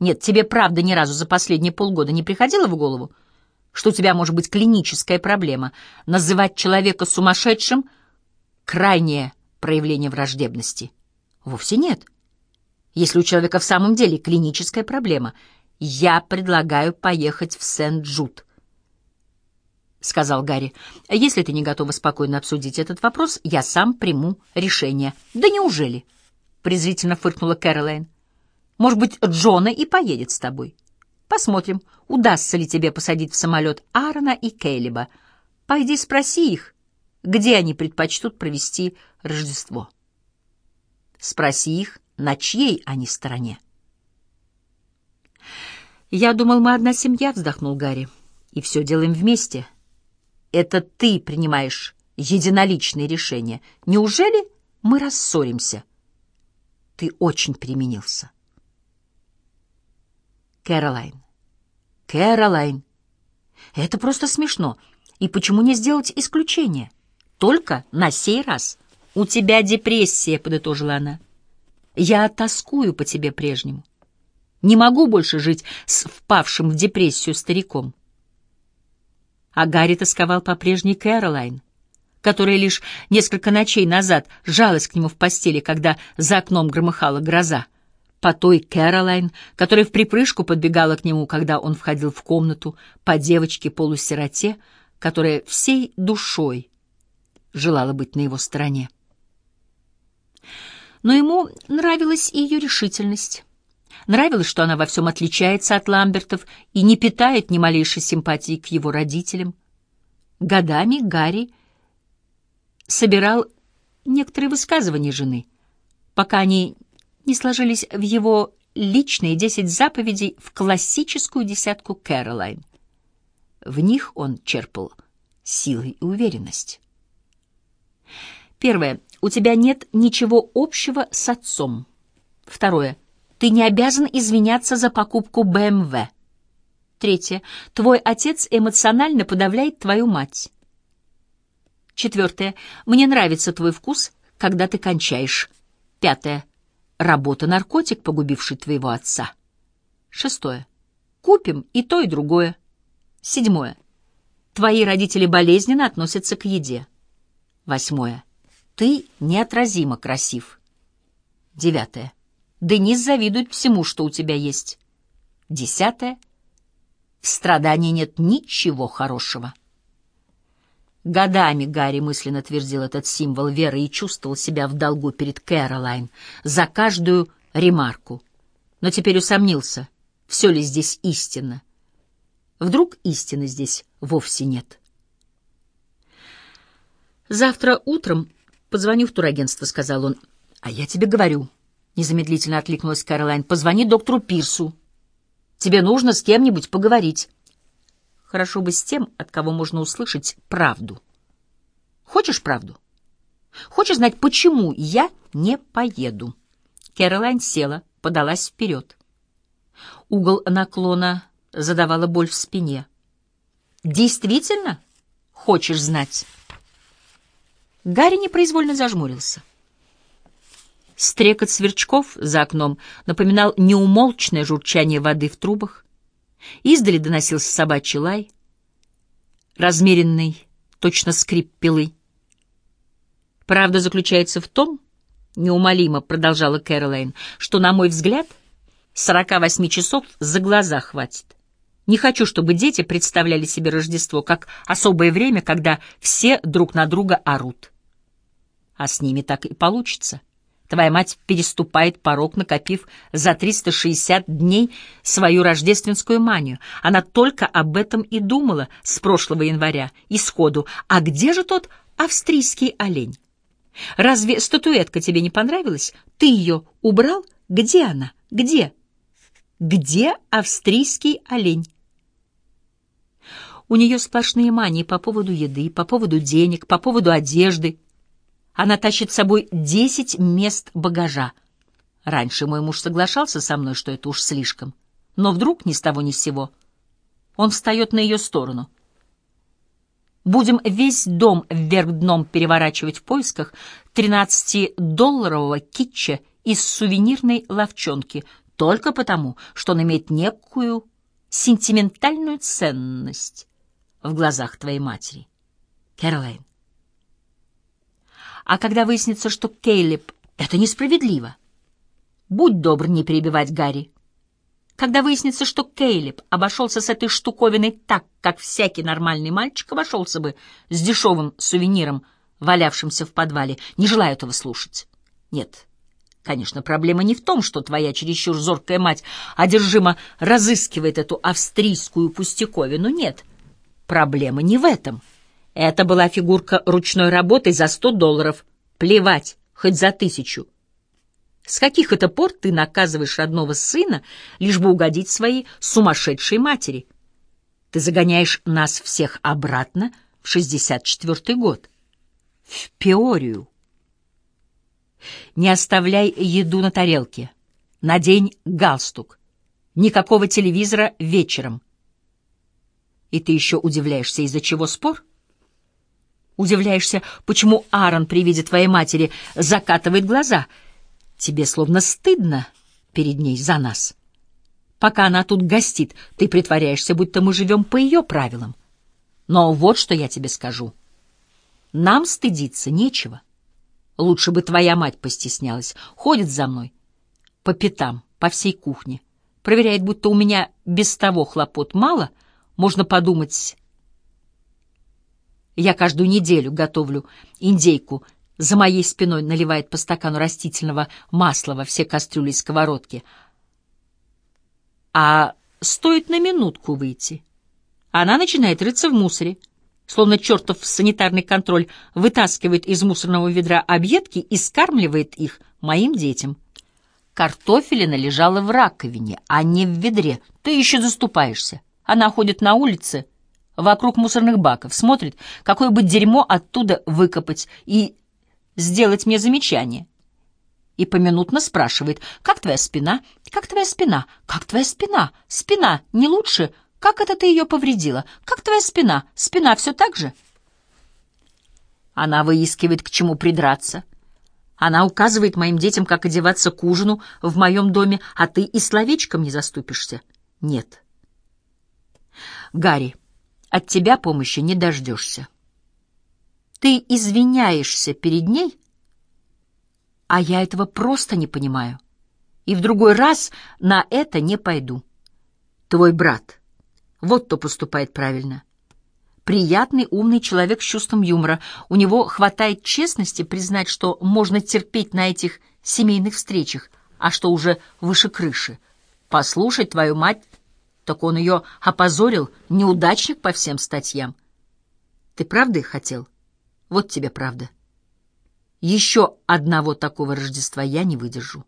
Нет, тебе правда ни разу за последние полгода не приходило в голову, что у тебя может быть клиническая проблема? Называть человека сумасшедшим — крайнее проявление враждебности. Вовсе нет. Если у человека в самом деле клиническая проблема, я предлагаю поехать в Сент-Джуд. — сказал Гарри. — Если ты не готова спокойно обсудить этот вопрос, я сам приму решение. — Да неужели? — презрительно фыркнула Кэролайн. — Может быть, Джона и поедет с тобой? Посмотрим, удастся ли тебе посадить в самолет Аарона и Кейлиба. Пойди спроси их, где они предпочтут провести Рождество. Спроси их, на чьей они стороне. «Я думал, мы одна семья», — вздохнул Гарри, — «и все делаем вместе». Это ты принимаешь единоличные решения. Неужели мы рассоримся? Ты очень применился. Кэролайн. Кэролайн. Это просто смешно. И почему не сделать исключение? Только на сей раз. У тебя депрессия, подытожила она. Я тоскую по тебе прежнему. Не могу больше жить с впавшим в депрессию стариком а Гарри тосковал по прежней Кэролайн, которая лишь несколько ночей назад жалась к нему в постели, когда за окном громыхала гроза, по той Кэролайн, которая в припрыжку подбегала к нему, когда он входил в комнату, по девочке-полусироте, которая всей душой желала быть на его стороне. Но ему нравилась ее решительность. Нравилось, что она во всем отличается от Ламбертов и не питает ни малейшей симпатии к его родителям. Годами Гарри собирал некоторые высказывания жены, пока они не сложились в его личные десять заповедей в классическую десятку Кэролайн. В них он черпал силы и уверенность. Первое. У тебя нет ничего общего с отцом. Второе. Ты не обязан извиняться за покупку БМВ. Третье. Твой отец эмоционально подавляет твою мать. Четвертое. Мне нравится твой вкус, когда ты кончаешь. Пятое. Работа наркотик, погубивший твоего отца. Шестое. Купим и то, и другое. Седьмое. Твои родители болезненно относятся к еде. Восьмое. Ты неотразимо красив. Девятое. Денис завидует всему, что у тебя есть. Десятое. В страдании нет ничего хорошего. Годами Гарри мысленно твердил этот символ веры и чувствовал себя в долгу перед Кэролайн за каждую ремарку. Но теперь усомнился, все ли здесь истинно. Вдруг истины здесь вовсе нет. «Завтра утром позвоню в турагентство», — сказал он. «А я тебе говорю, Незамедлительно откликнулась Кэролайн. «Позвони доктору Пирсу. Тебе нужно с кем-нибудь поговорить. Хорошо бы с тем, от кого можно услышать правду. Хочешь правду? Хочешь знать, почему я не поеду?» Кэролайн села, подалась вперед. Угол наклона задавала боль в спине. «Действительно хочешь знать?» Гарри непроизвольно зажмурился. Стрекот сверчков за окном напоминал неумолчное журчание воды в трубах. Издали доносился собачий лай, размеренный, точно скрип пилы. Правда заключается в том, неумолимо продолжала Кэролайн, что, на мой взгляд, 48 часов за глаза хватит. Не хочу, чтобы дети представляли себе Рождество как особое время, когда все друг на друга орут. А с ними так и получится. Твоя мать переступает порог, накопив за 360 дней свою рождественскую манию. Она только об этом и думала с прошлого января, исходу. А где же тот австрийский олень? Разве статуэтка тебе не понравилась? Ты ее убрал? Где она? Где? Где австрийский олень? У нее сплошные мании по поводу еды, по поводу денег, по поводу одежды, она тащит с собой десять мест багажа. Раньше мой муж соглашался со мной, что это уж слишком. Но вдруг ни с того ни с сего. Он встает на ее сторону. Будем весь дом вверх дном переворачивать в поисках 13-долларового китча из сувенирной ловчонки. только потому, что он имеет некую сентиментальную ценность в глазах твоей матери. Кэролайн. А когда выяснится, что Кейлип — это несправедливо, будь добр не перебивать Гарри. Когда выяснится, что Кейлип обошелся с этой штуковиной так, как всякий нормальный мальчик обошелся бы с дешевым сувениром, валявшимся в подвале, не желаю этого слушать. Нет, конечно, проблема не в том, что твоя чересчур зоркая мать одержимо разыскивает эту австрийскую пустяковину, нет. Проблема не в этом. Это была фигурка ручной работы за сто долларов. Плевать, хоть за тысячу. С каких это пор ты наказываешь родного сына, лишь бы угодить своей сумасшедшей матери? Ты загоняешь нас всех обратно в 64-й год. В Пеорию. Не оставляй еду на тарелке. Надень галстук. Никакого телевизора вечером. И ты еще удивляешься, из-за чего спор? Удивляешься, почему Аарон при виде твоей матери закатывает глаза — Тебе словно стыдно перед ней за нас. Пока она тут гостит, ты притворяешься, будто мы живем по ее правилам. Но вот что я тебе скажу. Нам стыдиться нечего. Лучше бы твоя мать постеснялась. Ходит за мной по пятам, по всей кухне. Проверяет, будто у меня без того хлопот мало. Можно подумать... Я каждую неделю готовлю индейку за моей спиной наливает по стакану растительного масла во все кастрюли и сковородки. А стоит на минутку выйти. Она начинает рыться в мусоре, словно чертов санитарный контроль вытаскивает из мусорного ведра объедки и скармливает их моим детям. Картофелина лежала в раковине, а не в ведре. Ты еще заступаешься. Она ходит на улице, вокруг мусорных баков, смотрит, какое бы дерьмо оттуда выкопать, и сделать мне замечание. И поминутно спрашивает, как твоя спина, как твоя спина, как твоя спина, спина не лучше, как это ты ее повредила, как твоя спина, спина все так же? Она выискивает, к чему придраться. Она указывает моим детям, как одеваться к ужину в моем доме, а ты и словечком не заступишься. Нет. Гарри, от тебя помощи не дождешься. Ты извиняешься перед ней, а я этого просто не понимаю. И в другой раз на это не пойду. Твой брат. Вот кто поступает правильно. Приятный, умный человек с чувством юмора. У него хватает честности признать, что можно терпеть на этих семейных встречах, а что уже выше крыши. Послушать твою мать, так он ее опозорил, неудачник по всем статьям. Ты правда их хотел?» Вот тебе правда. Еще одного такого Рождества я не выдержу.